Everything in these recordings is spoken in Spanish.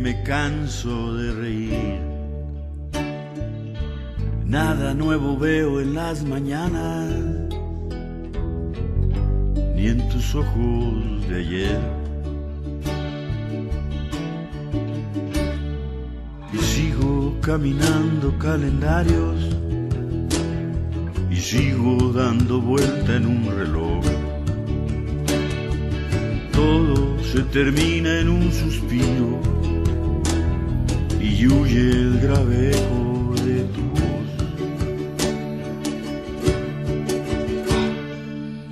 Me canso de reír. Nada nuevo veo en las mañanas, ni en tus ojos de ayer. Y sigo caminando calendarios y sigo dando vuelta en un reloj. Todo se termina en un suspiro y huye el grave eco de tu voz.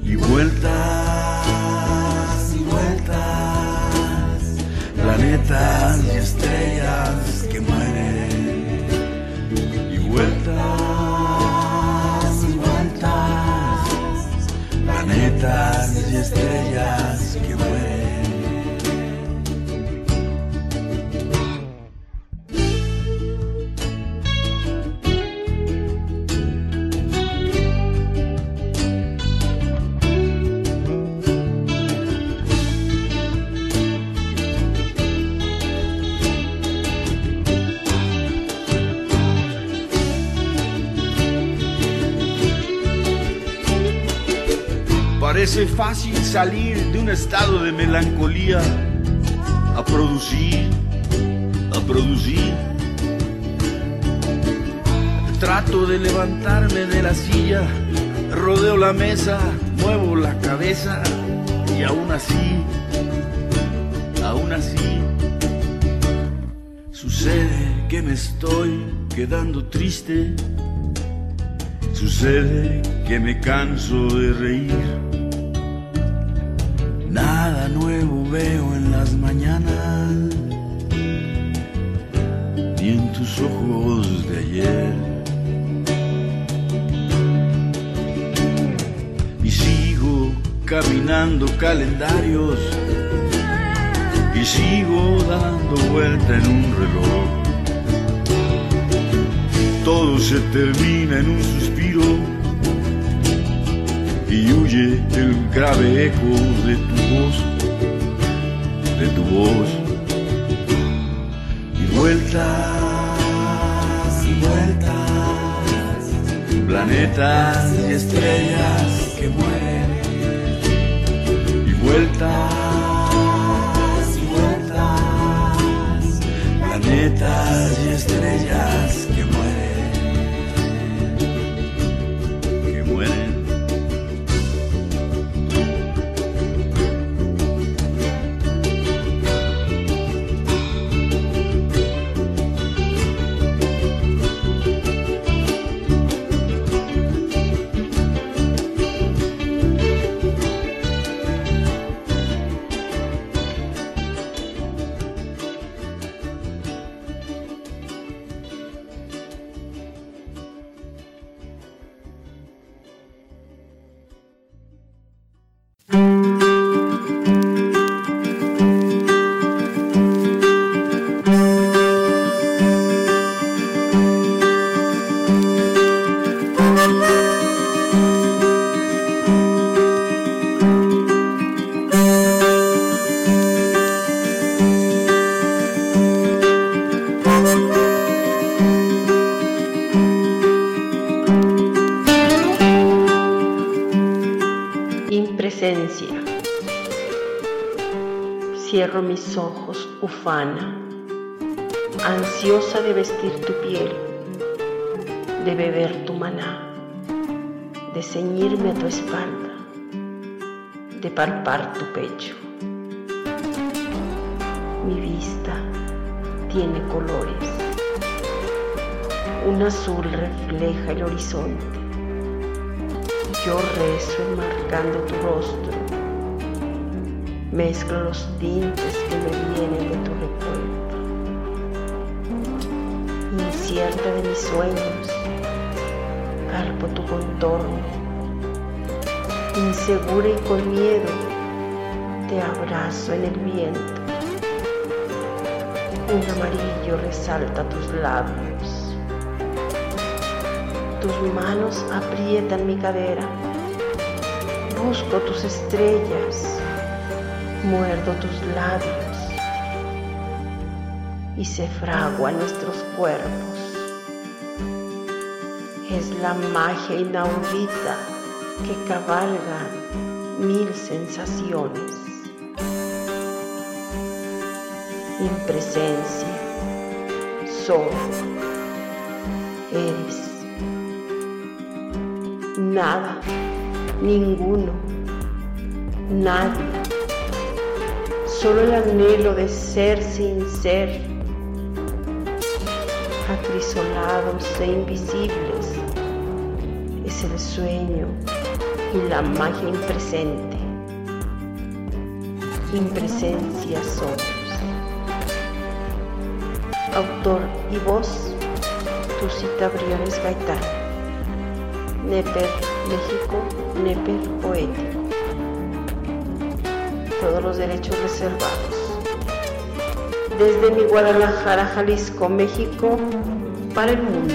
Y vueltas y vueltas, planetas y estrellas que mueren. Y vueltas y vueltas, planetas y estrellas Parece fácil salir de un estado de melancolía a producir, a producir. Trato de levantarme de la silla, rodeo la mesa, muevo la cabeza y aún así, aún así, sucede que me estoy quedando triste. Sucede que me canso de reír. Veo en las mañanas, ni en tus ojos de ayer. Y sigo caminando calendarios y sigo dando vuelta en un reloj. Todo se termina en un suspiro y huye el grave eco de tu voz, de tu voz. Y vueltas y vueltas, planetas y estrellas que mueren. Y vueltas y vueltas, planetas y estrellas Cierro mis ojos, ufana, ansiosa de vestir tu piel, de beber tu maná, de ceñirme a tu espalda, de palpar tu pecho. Mi vista tiene colores. Un azul refleja el horizonte. Yo rezo enmarcando tu rostro. Mezclo los tintes que me vienen de tu recuerdo. Incierta de mis sueños, carpo tu contorno. Insegura y con miedo, te abrazo en el viento. Un amarillo resalta tus labios tus manos aprietan mi cadera. Busco tus estrellas, muerdo tus labios y se fragua nuestros cuerpos. Es la magia inaudita que cabalga mil sensaciones. Impresencia, sol, eres nada, ninguno, nadie. Solo el anhelo de ser sin ser, acrisolados e invisibles, es el sueño y la magia impresente. Impresencia somos. Autor y voz, cita Briones Gaitán. Neper, México, Neper Poético. Todos los derechos reservados. Desde mi Guadalajara, Jalisco, México, para el mundo.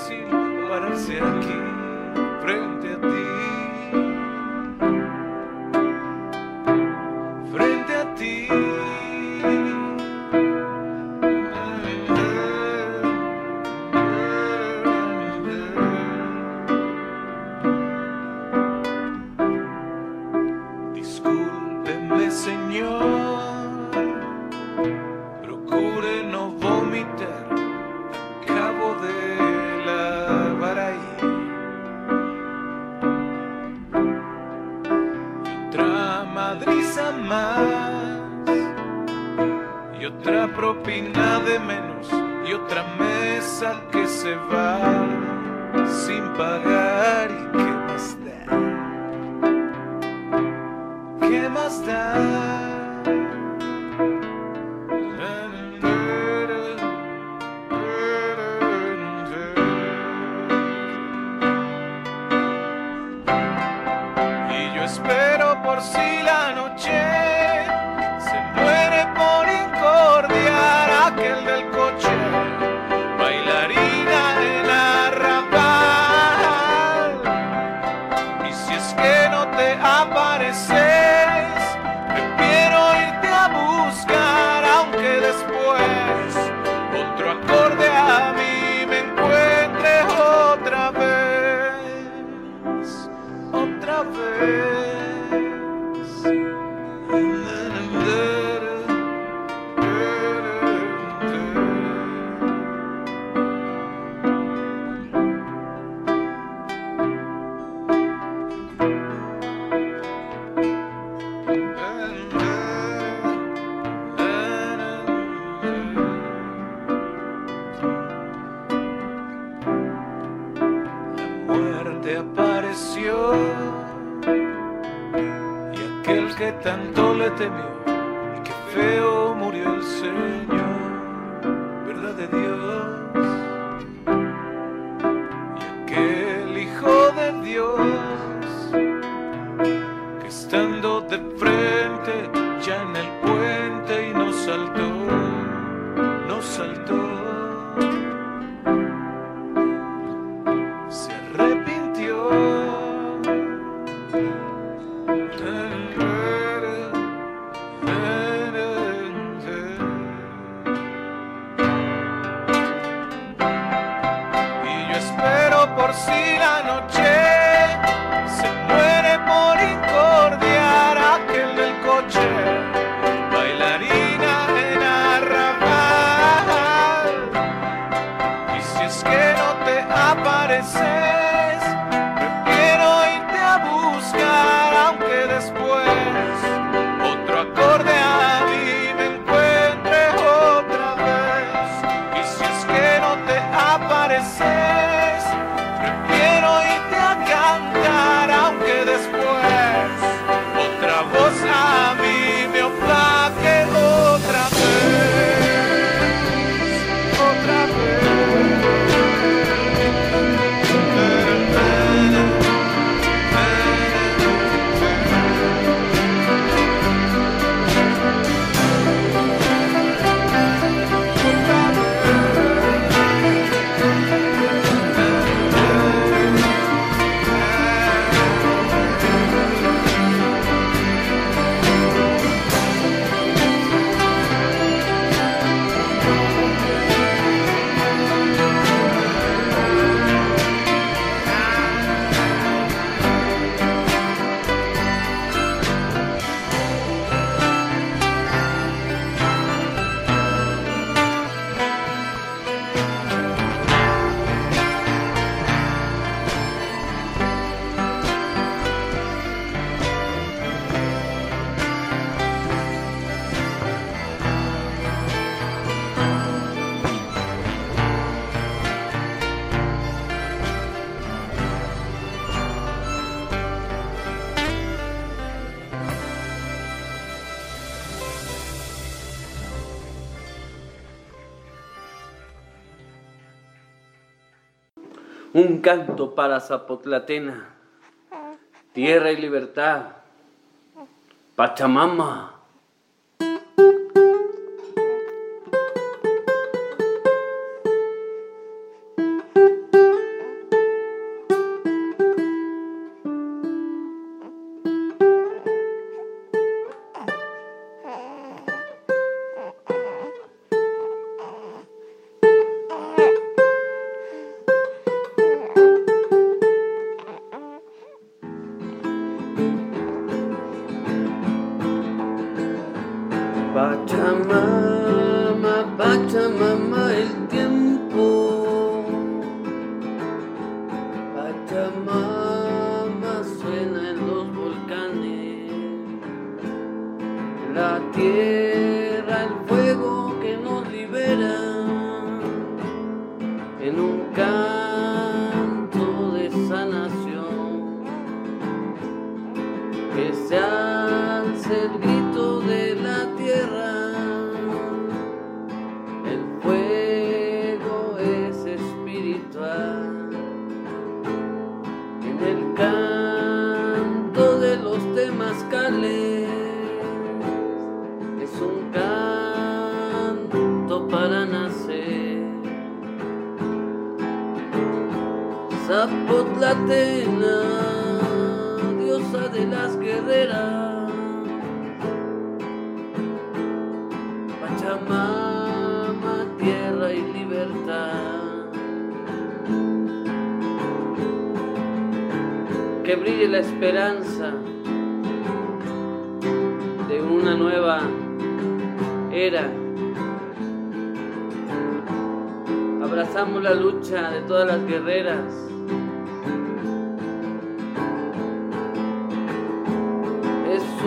si la noche se muere por say. Un canto para Zapotlatena, tierra y libertad, Pachamama. Diosa de las guerreras, Pachamama, tierra y libertad. Que brille la esperanza de una nueva era. Abrazamos la lucha de todas las guerreras.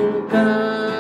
Nunca.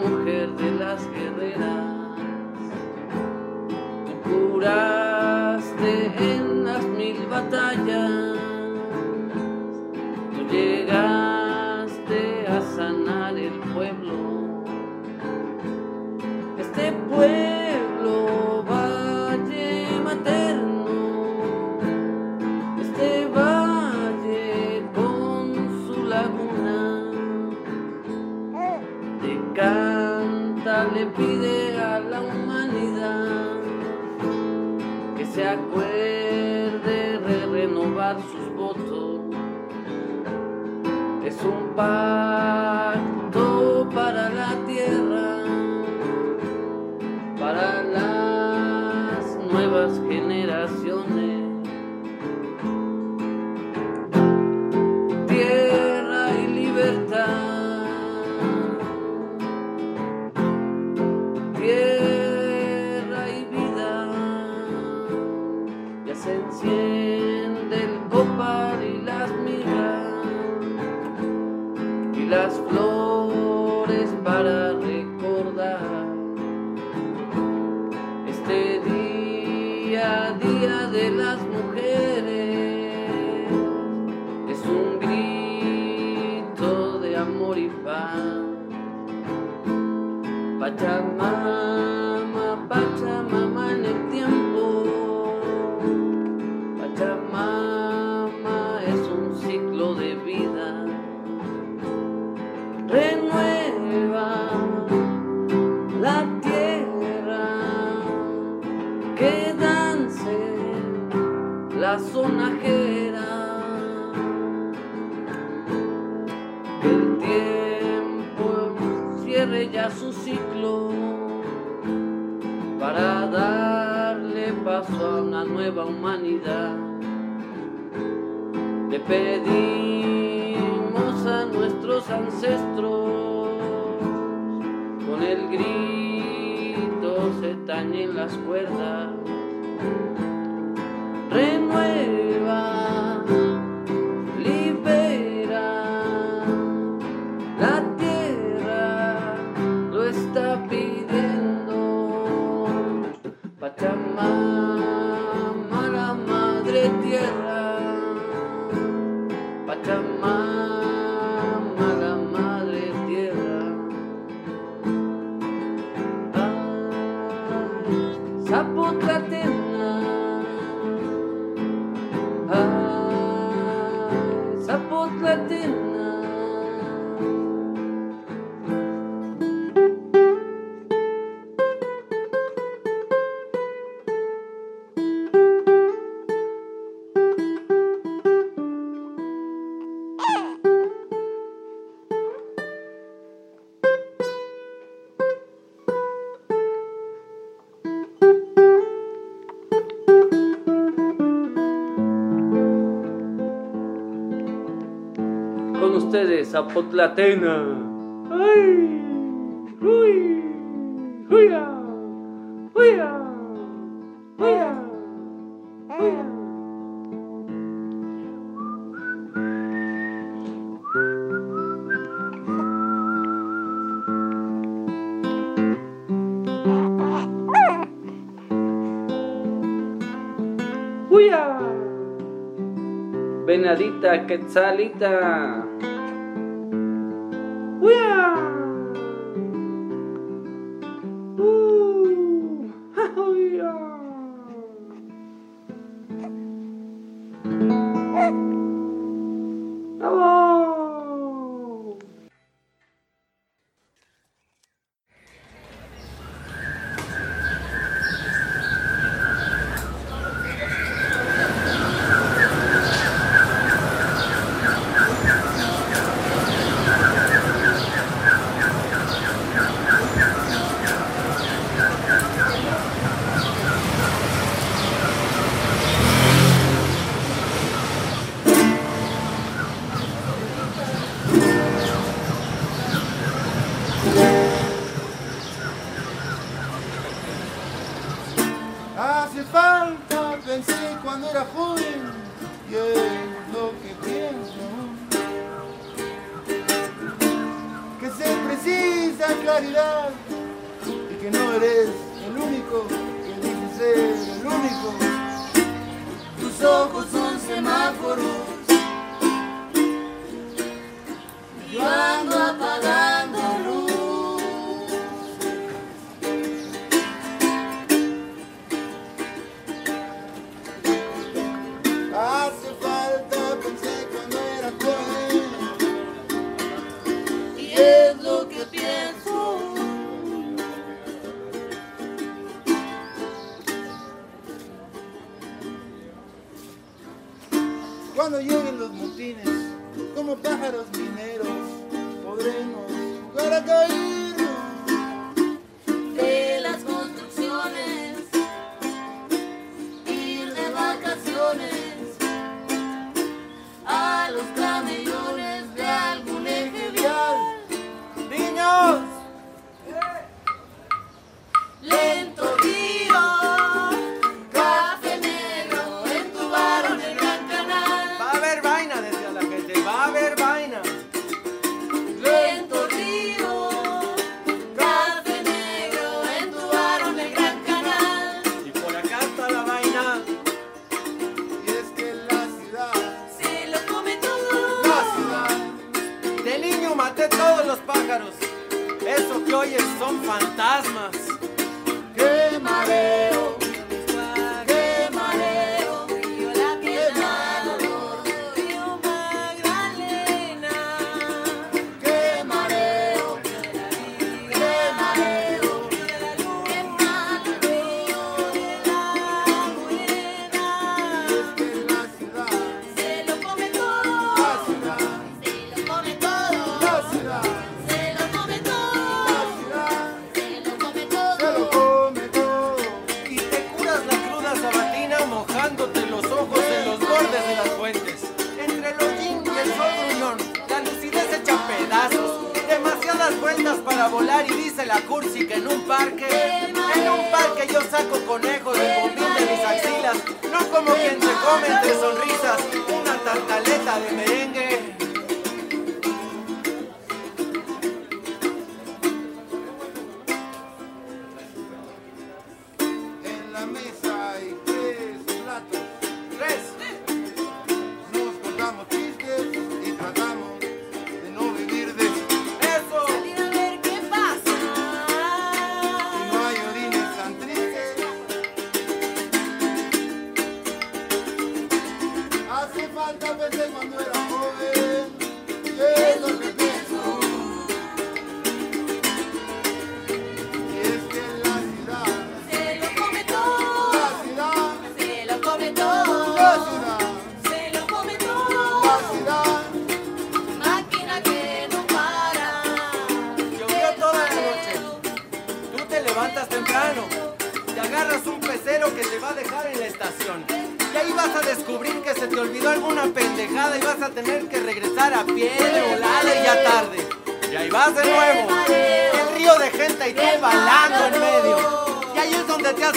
mujer de las guerreras, tú curaste en las mil batallas. by. sonajera el tiempo cierre ya su ciclo para darle paso a una nueva humanidad. Le pedimos a nuestros ancestros con el grito se tañen las cuerdas. somewhere con ustedes Zapotlatena. ¡Ay! ¡Uy! ¡Huya! ¡Huya! ¡Huya! ¡Huya! Venadita, quetzalita. αφορούν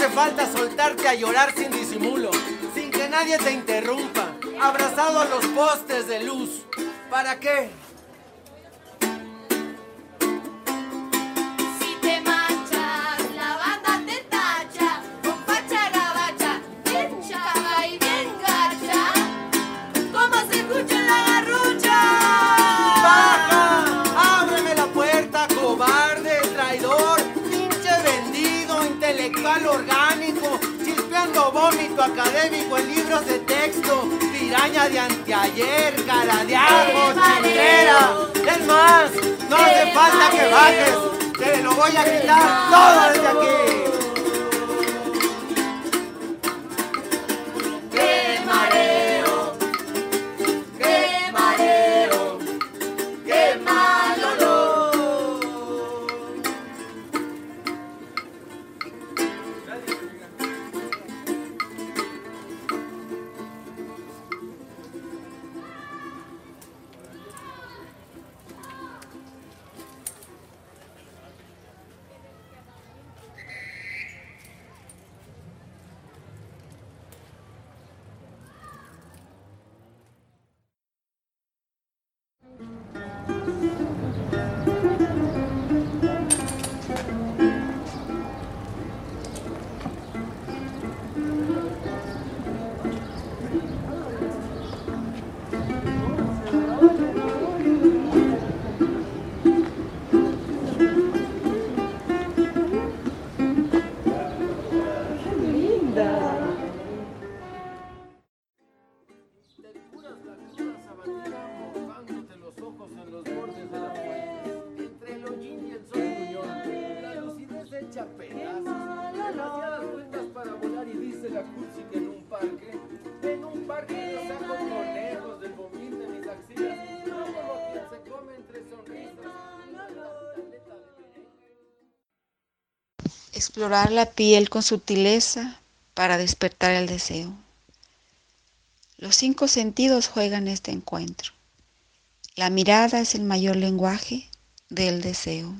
hace falta soltarte a llorar sin disimulo, sin que nadie te interrumpa, abrazado a los postes de luz. ¿Para qué? Académico en libros de texto, piraña de anteayer, cara de chilera. Es más, no hace falta que bajes, te lo voy a quitar todo desde aquí. Explorar la piel con sutileza para despertar el deseo. Los cinco sentidos juegan este encuentro. La mirada es el mayor lenguaje del deseo.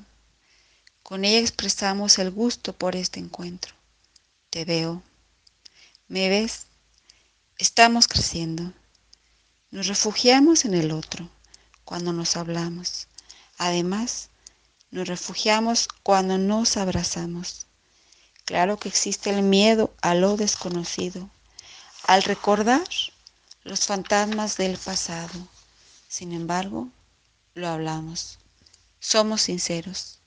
Con ella expresamos el gusto por este encuentro. Te veo. ¿Me ves? Estamos creciendo. Nos refugiamos en el otro cuando nos hablamos. Además, nos refugiamos cuando nos abrazamos. Claro que existe el miedo a lo desconocido, al recordar los fantasmas del pasado. Sin embargo, lo hablamos. Somos sinceros.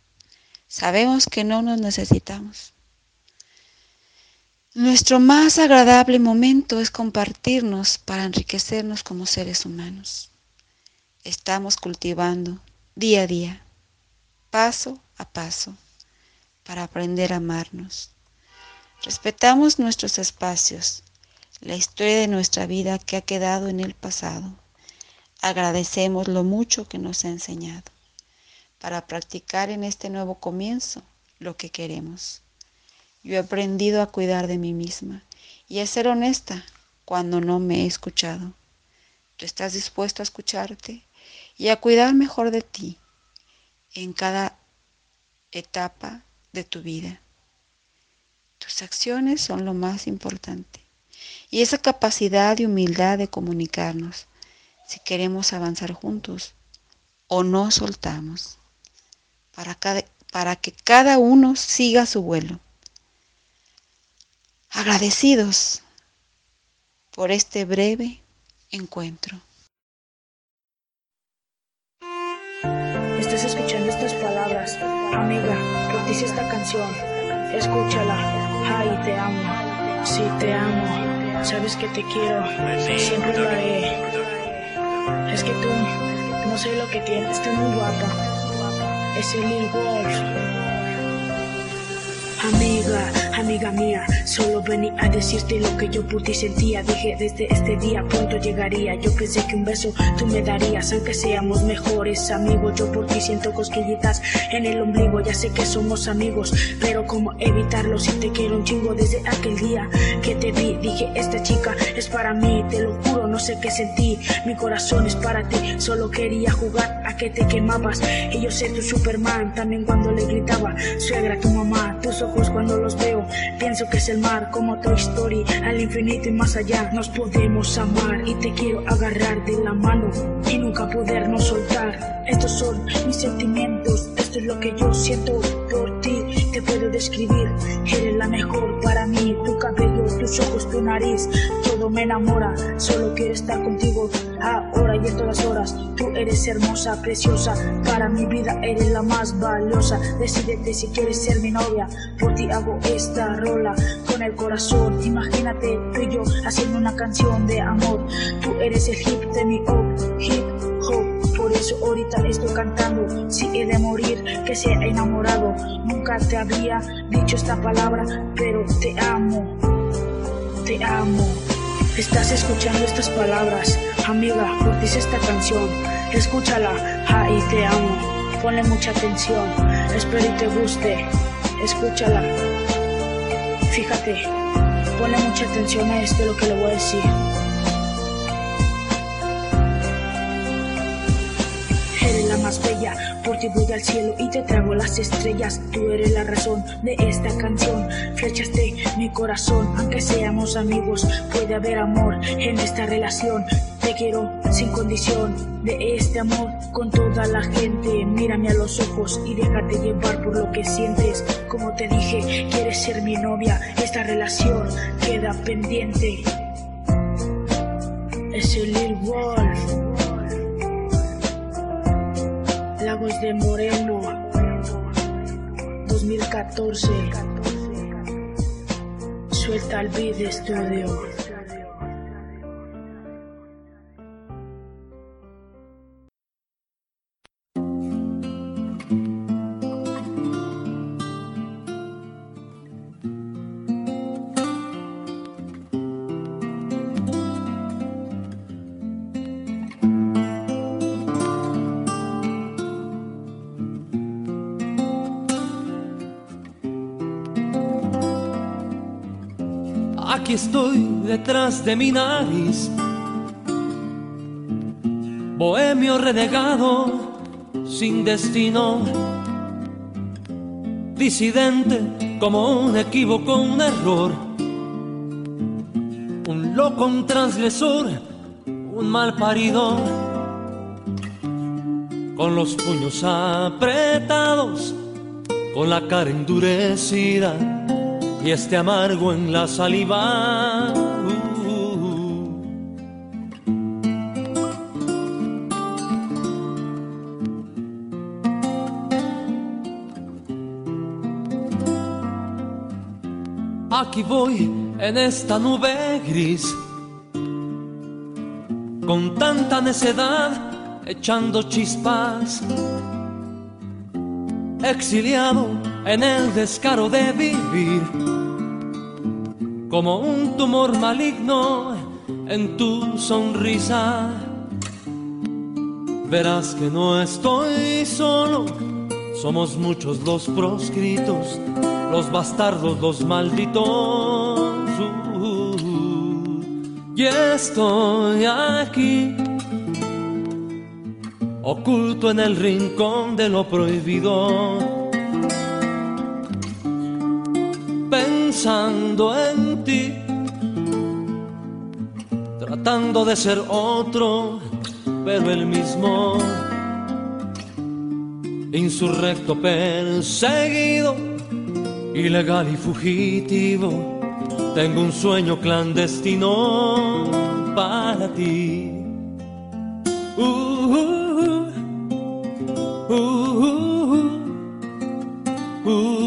Sabemos que no nos necesitamos. Nuestro más agradable momento es compartirnos para enriquecernos como seres humanos. Estamos cultivando día a día, paso a paso, para aprender a amarnos. Respetamos nuestros espacios, la historia de nuestra vida que ha quedado en el pasado. Agradecemos lo mucho que nos ha enseñado para practicar en este nuevo comienzo lo que queremos. Yo he aprendido a cuidar de mí misma y a ser honesta cuando no me he escuchado. Tú estás dispuesto a escucharte y a cuidar mejor de ti en cada etapa de tu vida. Tus acciones son lo más importante. Y esa capacidad de humildad de comunicarnos si queremos avanzar juntos o no soltamos para, cada- para que cada uno siga su vuelo. Agradecidos por este breve encuentro. Estás escuchando estas palabras, amiga, dice esta canción, escúchala, ay, te amo, sí, te amo, sabes que te quiero, siempre lo haré, es que tú, no sé lo que tienes, estás muy guapa, es el Lil Wolf. Amiga, amiga mía, solo venía a decirte lo que yo pude y sentía. Dije desde este día pronto llegaría. Yo pensé que un beso tú me darías, aunque seamos mejores amigos. Yo por ti siento cosquillitas en el ombligo. Ya sé que somos amigos, pero cómo evitarlo si te quiero un chingo desde aquel día que te vi. Dije esta chica es para mí, te lo juro, no sé qué sentí. Mi corazón es para ti, solo quería jugar a que te quemabas. Y yo sé tu Superman, también cuando le gritaba, suegra, tu mamá, tus ojos cuando los veo, pienso que es el mar, como Toy Story, al infinito y más allá. Nos podemos amar y te quiero agarrar de la mano y nunca podernos soltar. Estos son mis sentimientos, esto es lo que yo siento por ti. Te puedo describir, eres la mejor para mí. Tu cabello, tus ojos, tu nariz, todo me enamora. Solo quiero estar contigo hora y en todas horas. Tú eres hermosa, preciosa, para mi vida eres la más valiosa. Decídete si quieres ser mi novia, por ti hago esta rola con el corazón. Imagínate tú y yo haciendo una canción de amor. Tú eres el hip de mi hop, hip hop. Por eso ahorita estoy cantando. Si he de morir, que sea enamorado. Nunca te había dicho esta palabra, pero te amo, te amo. Estás escuchando estas palabras, amiga, esta canción. Escúchala, ay, te amo. Ponle mucha atención, espero y te guste. Escúchala. Fíjate, ponle mucha atención a esto lo que le voy a decir. Eres la más bella, por ti voy al cielo y te trago las estrellas. Tú eres la razón de esta canción, flechas de mi corazón. Aunque seamos amigos, puede haber amor en esta relación. Te quiero sin condición de este amor con toda la gente. Mírame a los ojos y déjate llevar por lo que sientes. Como te dije, quieres ser mi novia. Esta relación queda pendiente. Es el Lil Wolf. Lagos de Moreno 2014 Suelta el beat de estudio estoy detrás de mi nariz, bohemio renegado, sin destino, disidente como un equívoco, un error, un loco, un transgresor, un mal parido, con los puños apretados, con la cara endurecida y este amargo en la saliva. Aquí voy en esta nube gris, con tanta necedad, echando chispas, exiliado en el descaro de vivir, como un tumor maligno en tu sonrisa. Verás que no estoy solo, somos muchos los proscritos, los bastardos, los malditos. Uh, y estoy aquí, oculto en el rincón de lo prohibido pensando en ti, tratando de ser otro, pero el mismo, insurrecto, perseguido, ilegal y fugitivo. Tengo un sueño clandestino para ti. Uh, uh, uh.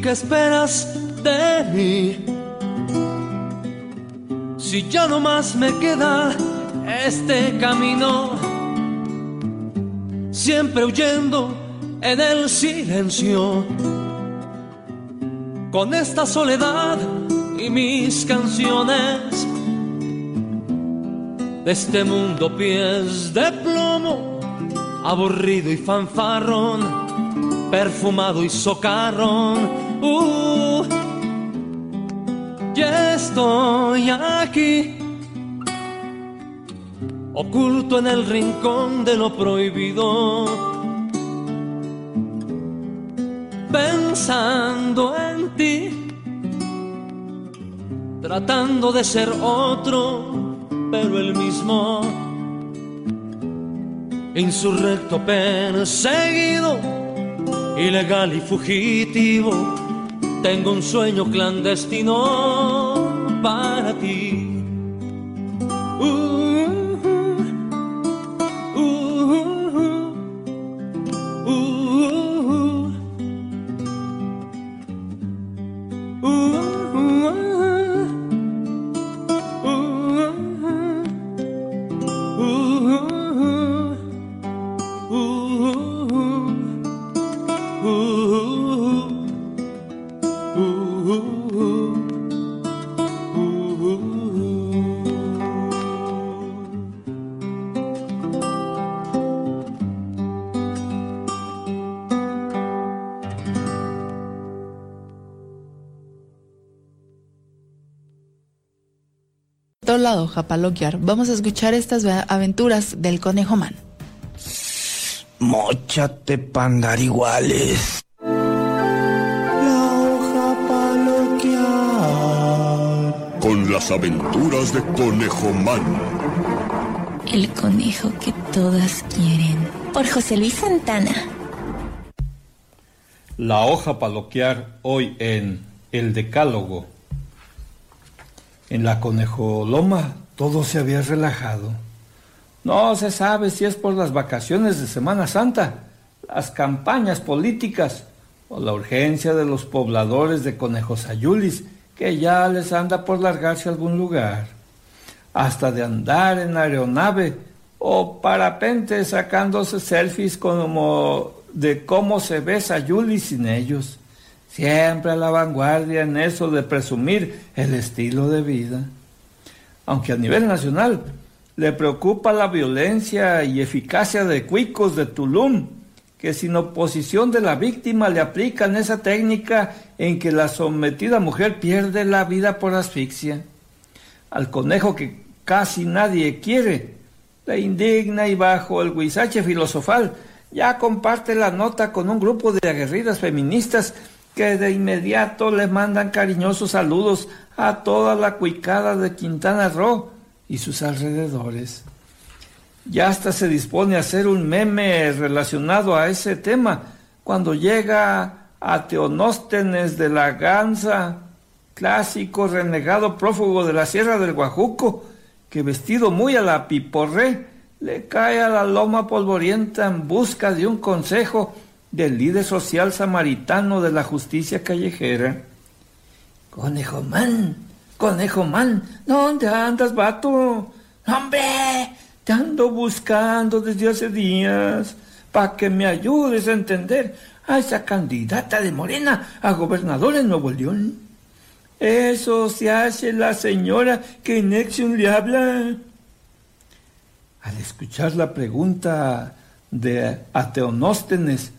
Qué esperas de mí? Si ya no más me queda este camino, siempre huyendo en el silencio con esta soledad y mis canciones de este mundo pies de plomo, aburrido y fanfarrón, perfumado y socarrón. Uh, estoy aquí, oculto en el rincón de lo prohibido pensando en ti, tratando de ser otro, pero el mismo. Insurrecto perseguido, ilegal y fugitivo, tengo un sueño clandestino para ti. Uh, lado, Japaloquiar, vamos a escuchar estas aventuras del conejo man. Móchate pandar iguales. Con las aventuras de Conejo Man. El conejo que todas quieren. Por José Luis Santana. La hoja paloquear hoy en El Decálogo. En la conejoloma todo se había relajado. No se sabe si es por las vacaciones de Semana Santa, las campañas políticas o la urgencia de los pobladores de Conejosayulis que ya les anda por largarse a algún lugar. Hasta de andar en aeronave o parapente sacándose selfies como de cómo se ve Sayulis sin ellos. Siempre a la vanguardia en eso de presumir el estilo de vida. Aunque a nivel nacional le preocupa la violencia y eficacia de cuicos de Tulum, que sin oposición de la víctima le aplican esa técnica en que la sometida mujer pierde la vida por asfixia. Al conejo que casi nadie quiere, le indigna y bajo el guisache filosofal ya comparte la nota con un grupo de aguerridas feministas que de inmediato le mandan cariñosos saludos a toda la cuicada de Quintana Roo y sus alrededores. Ya hasta se dispone a hacer un meme relacionado a ese tema cuando llega a Teonóstenes de la Ganza, clásico renegado prófugo de la Sierra del Guajuco, que vestido muy a la piporré, le cae a la loma polvorienta en busca de un consejo del líder social samaritano de la justicia callejera. Conejo man, conejo man, ¿dónde andas, vato? ¡Hombre! Te ando buscando desde hace días para que me ayudes a entender a esa candidata de Morena a gobernador en Nuevo León. Eso se hace la señora que Nexium le habla. Al escuchar la pregunta de Ateonóstenes,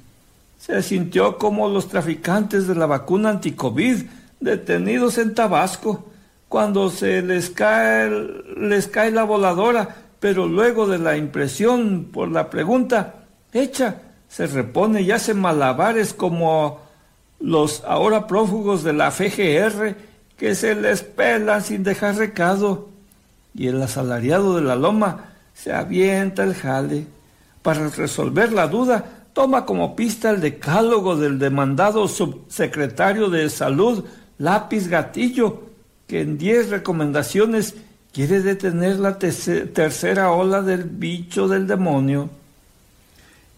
se sintió como los traficantes de la vacuna anticovid detenidos en Tabasco, cuando se les cae, les cae la voladora, pero luego de la impresión por la pregunta hecha, se repone y hace malabares como los ahora prófugos de la FGR que se les pelan sin dejar recado. Y el asalariado de la loma se avienta el jale. Para resolver la duda, toma como pista el decálogo del demandado subsecretario de Salud, Lápiz Gatillo, que en diez recomendaciones quiere detener la tercera ola del bicho del demonio.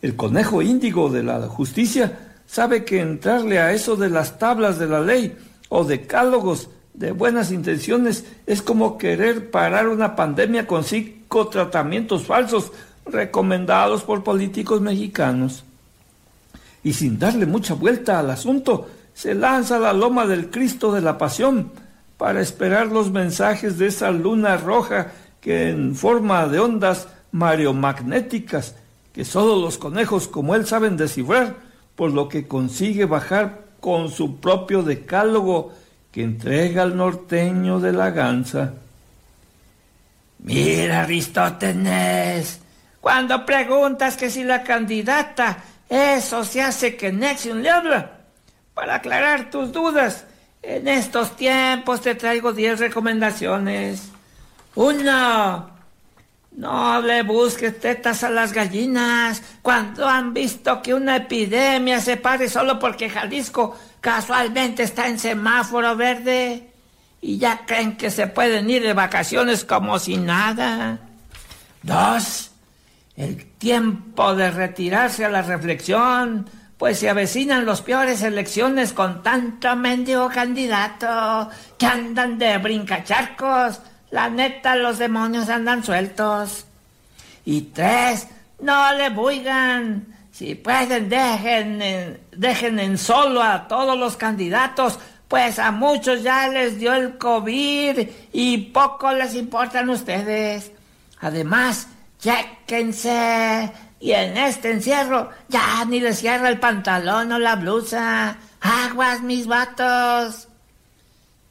El conejo índigo de la justicia sabe que entrarle a eso de las tablas de la ley o decálogos de buenas intenciones es como querer parar una pandemia con cinco tratamientos falsos recomendados por políticos mexicanos. Y sin darle mucha vuelta al asunto, se lanza a la loma del Cristo de la Pasión para esperar los mensajes de esa luna roja que en forma de ondas mareomagnéticas, que solo los conejos como él saben descifrar, por lo que consigue bajar con su propio decálogo que entrega al norteño de la ganza. Mira, Aristóteles, cuando preguntas que si la candidata, eso se hace que Nexium le habla. Para aclarar tus dudas, en estos tiempos te traigo 10 recomendaciones. Uno. No le busques tetas a las gallinas cuando han visto que una epidemia se pare solo porque Jalisco casualmente está en semáforo verde y ya creen que se pueden ir de vacaciones como si nada. Dos, el tiempo de retirarse a la reflexión, pues se avecinan las peores elecciones con tanto mendigo candidato que andan de brincacharcos la neta, los demonios andan sueltos. Y tres, no le buigan. Si pueden, dejen en, dejen en solo a todos los candidatos, pues a muchos ya les dio el COVID y poco les importan ustedes. Además, chéquense. Y en este encierro ya ni les cierra el pantalón o la blusa. Aguas, mis vatos.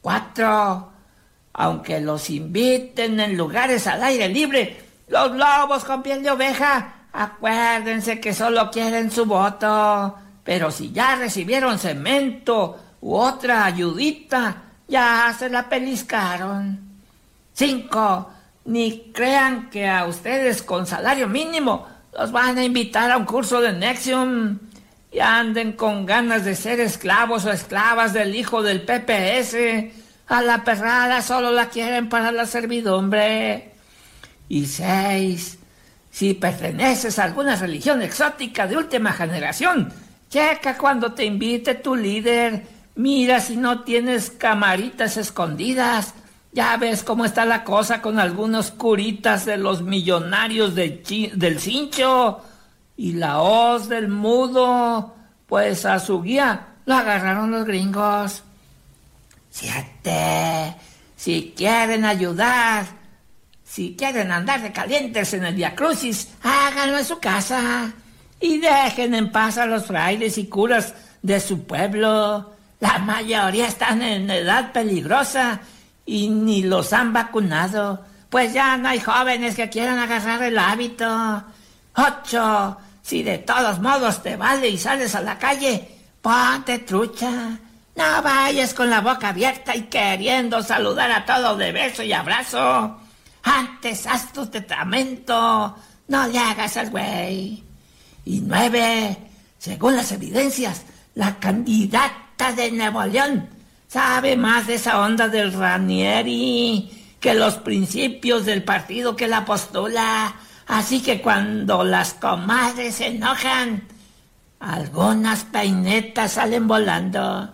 Cuatro aunque los inviten en lugares al aire libre, los lobos con piel de oveja, acuérdense que solo quieren su voto. Pero si ya recibieron cemento u otra ayudita, ya se la peliscaron. Cinco, ni crean que a ustedes con salario mínimo los van a invitar a un curso de Nexium y anden con ganas de ser esclavos o esclavas del hijo del PPS a la perrada solo la quieren para la servidumbre. Y seis, si perteneces a alguna religión exótica de última generación, checa cuando te invite tu líder. Mira si no tienes camaritas escondidas. Ya ves cómo está la cosa con algunos curitas de los millonarios del cincho y la hoz del mudo. Pues a su guía lo agarraron los gringos. Siete. Si quieren ayudar, si quieren andar de calientes en el Via Crucis, háganlo en su casa. Y dejen en paz a los frailes y curas de su pueblo. La mayoría están en edad peligrosa y ni los han vacunado. Pues ya no hay jóvenes que quieran agarrar el hábito. Ocho. Si de todos modos te vale y sales a la calle, ponte trucha. No vayas con la boca abierta y queriendo saludar a todos de beso y abrazo. Antes haz tu testamento. No le hagas al güey. Y nueve, según las evidencias, la candidata de Nuevo León sabe más de esa onda del Ranieri que los principios del partido que la postula. Así que cuando las comadres se enojan, algunas peinetas salen volando.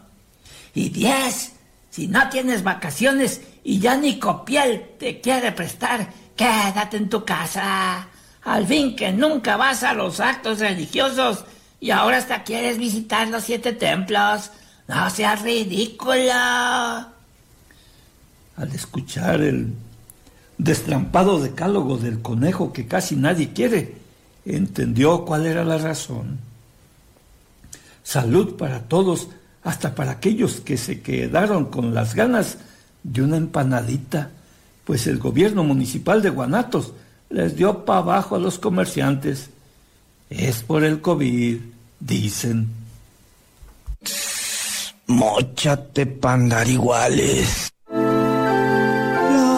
Y diez, si no tienes vacaciones y ya ni copiel te quiere prestar, quédate en tu casa. Al fin que nunca vas a los actos religiosos y ahora hasta quieres visitar los siete templos. No seas ridículo. Al escuchar el destrampado decálogo del conejo que casi nadie quiere, entendió cuál era la razón. Salud para todos hasta para aquellos que se quedaron con las ganas de una empanadita, pues el gobierno municipal de Guanatos les dio para abajo a los comerciantes. Es por el COVID, dicen. Mochate pandar iguales. La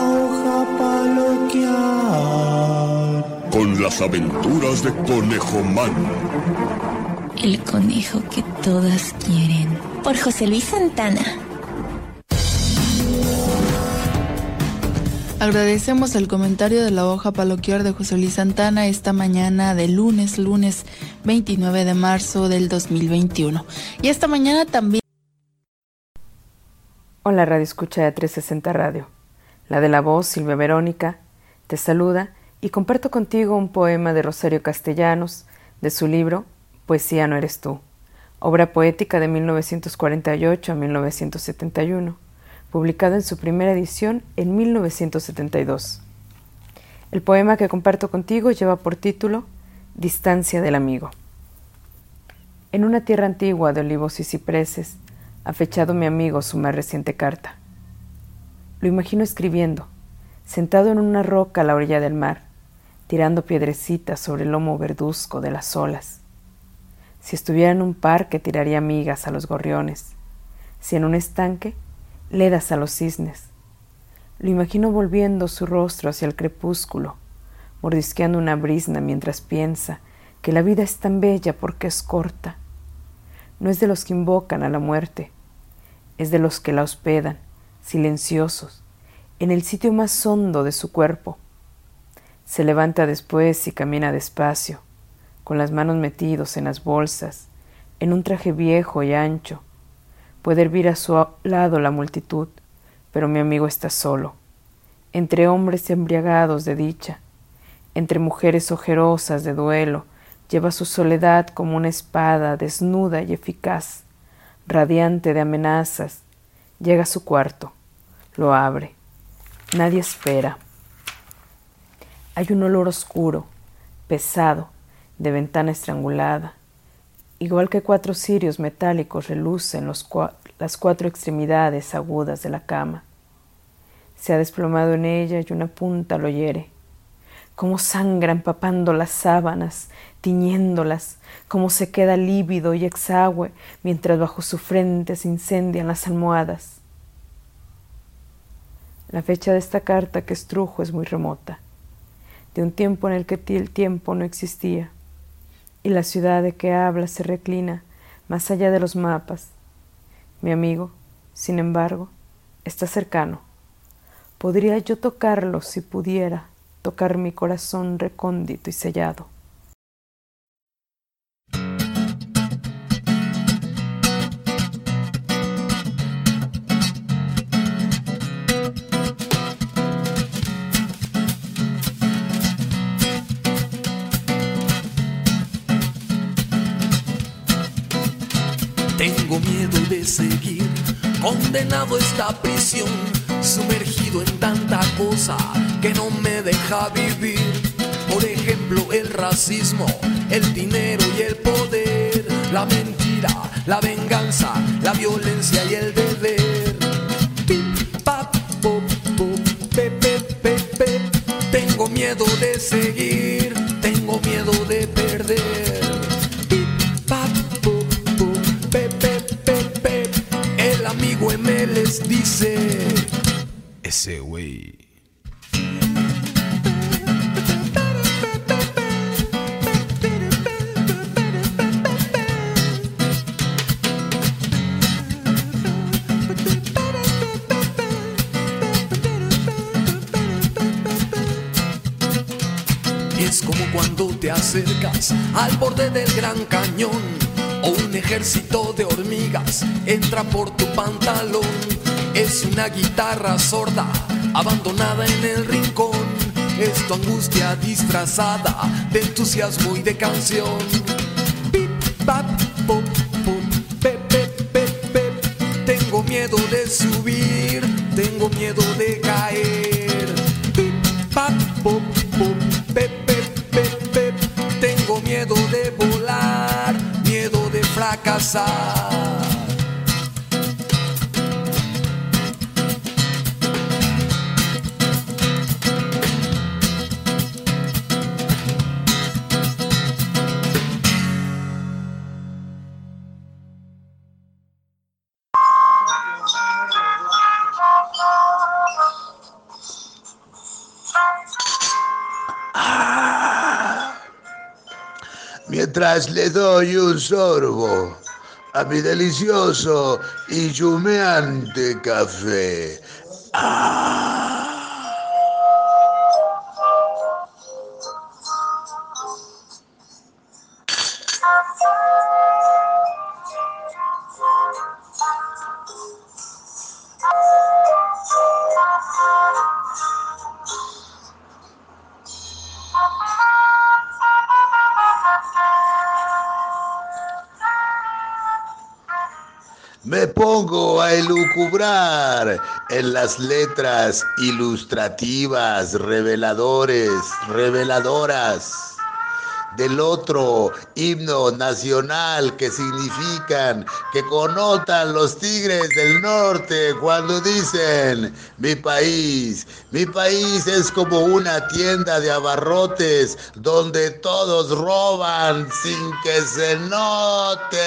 hoja Con las aventuras de Conejo Man. El conejo que todas quieren por José Luis Santana. Agradecemos el comentario de la hoja paloquiar de José Luis Santana esta mañana de lunes, lunes 29 de marzo del 2021. Y esta mañana también... Hola Radio Escucha de 360 Radio. La de la voz Silvia Verónica te saluda y comparto contigo un poema de Rosario Castellanos de su libro Poesía no eres tú obra poética de 1948 a 1971, publicado en su primera edición en 1972. El poema que comparto contigo lleva por título Distancia del amigo. En una tierra antigua de olivos y cipreses, ha fechado mi amigo su más reciente carta. Lo imagino escribiendo, sentado en una roca a la orilla del mar, tirando piedrecitas sobre el lomo verduzco de las olas si estuviera en un parque, tiraría migas a los gorriones. Si en un estanque, ledas a los cisnes. Lo imagino volviendo su rostro hacia el crepúsculo, mordisqueando una brisna mientras piensa que la vida es tan bella porque es corta. No es de los que invocan a la muerte, es de los que la hospedan, silenciosos, en el sitio más hondo de su cuerpo. Se levanta después y camina despacio, con las manos metidos en las bolsas, en un traje viejo y ancho. Puede hervir a su lado la multitud, pero mi amigo está solo, entre hombres embriagados de dicha, entre mujeres ojerosas de duelo, lleva su soledad como una espada desnuda y eficaz, radiante de amenazas, llega a su cuarto, lo abre, nadie espera. Hay un olor oscuro, pesado, de ventana estrangulada, igual que cuatro cirios metálicos relucen las cuatro extremidades agudas de la cama. Se ha desplomado en ella y una punta lo hiere. Cómo sangra empapando las sábanas, tiñéndolas, cómo se queda lívido y exagüe mientras bajo su frente se incendian las almohadas. La fecha de esta carta que estrujo es muy remota, de un tiempo en el que el tiempo no existía, y la ciudad de que habla se reclina más allá de los mapas, mi amigo, sin embargo, está cercano. Podría yo tocarlo si pudiera tocar mi corazón recóndito y sellado. Tengo miedo de seguir condenado a esta prisión, sumergido en tanta cosa vivir. Por ejemplo, el racismo, el dinero y el poder, la mentira, la venganza, la violencia y el deber. Ejército de hormigas entra por tu pantalón. Es una guitarra sorda, abandonada en el rincón. Es tu angustia disfrazada de entusiasmo y de canción. Pip, pap, pop, fracasar. mientras le doy un sorbo a mi delicioso y humeante café. ¡Ah! En las letras ilustrativas, reveladores, reveladoras del otro himno nacional que significan, que connotan los tigres del norte cuando dicen, mi país, mi país es como una tienda de abarrotes donde todos roban sin que se note.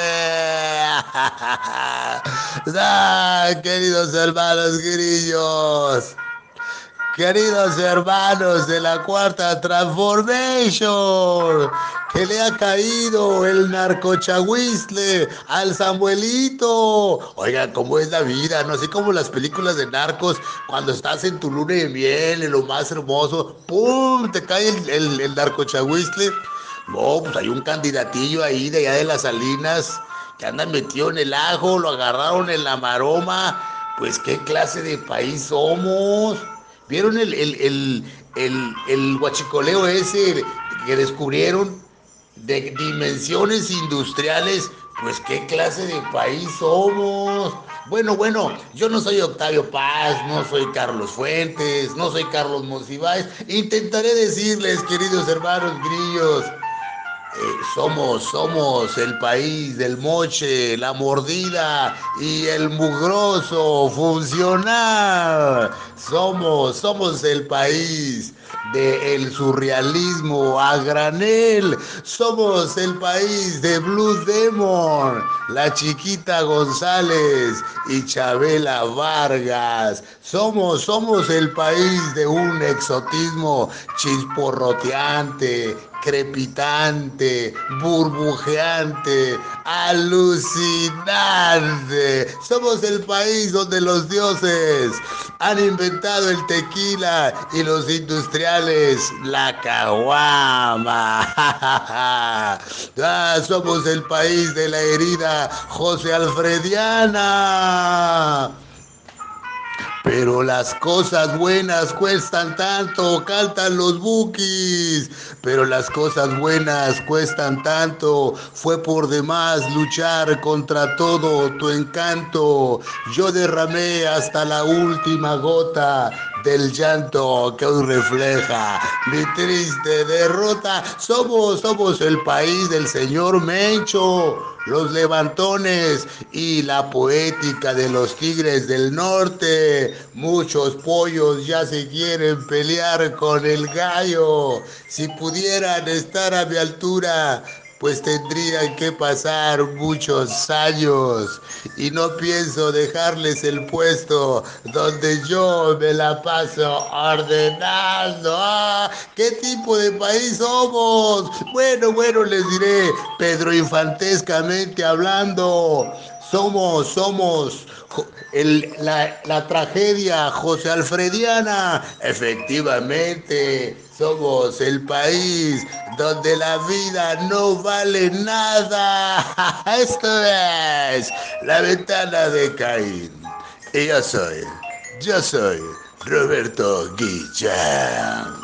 ah, queridos hermanos grillos. Queridos hermanos de la cuarta transformation, que le ha caído el narcochahuistle al Samuelito. Oiga, ¿cómo es la vida? No sé como las películas de narcos, cuando estás en tu luna de miel, en lo más hermoso, ¡pum! te cae el, el, el narcochahuistle. No, pues hay un candidatillo ahí de allá de las salinas que anda metido en el ajo, lo agarraron en la maroma. Pues qué clase de país somos. ¿Vieron el, el, el, el, el guachicoleo ese que descubrieron de dimensiones industriales? Pues qué clase de país somos. Bueno, bueno, yo no soy Octavio Paz, no soy Carlos Fuentes, no soy Carlos Monsiváis. Intentaré decirles, queridos hermanos grillos, somos, somos el país del moche, la mordida y el mugroso funcional. Somos, somos el país del surrealismo a granel. Somos el país de Blue Demon, la chiquita González y Chabela Vargas. Somos, somos el país de un exotismo chisporroteante, crepitante, burbujeante, alucinante. Somos el país donde los dioses han inventado el tequila y los industriales la caguama. Ah, somos el país de la herida José Alfrediana. Pero las cosas buenas cuestan tanto, cantan los bookies. Pero las cosas buenas cuestan tanto, fue por demás luchar contra todo tu encanto. Yo derramé hasta la última gota del llanto que hoy refleja mi triste derrota. Somos, somos el país del señor Mencho, los levantones y la poética de los tigres del norte. Muchos pollos ya se quieren pelear con el gallo. Si pudieran estar a mi altura, pues tendrían que pasar muchos años y no pienso dejarles el puesto donde yo me la paso ordenando. ¡Ah! ¿Qué tipo de país somos? Bueno, bueno, les diré, Pedro Infantescamente hablando, somos, somos la, la, tragedia José Alfrediana. Efectivamente, somos el país donde la vida no vale nada. Esto es la ventana de Caín. Y yo soy, yo soy Roberto Guillén.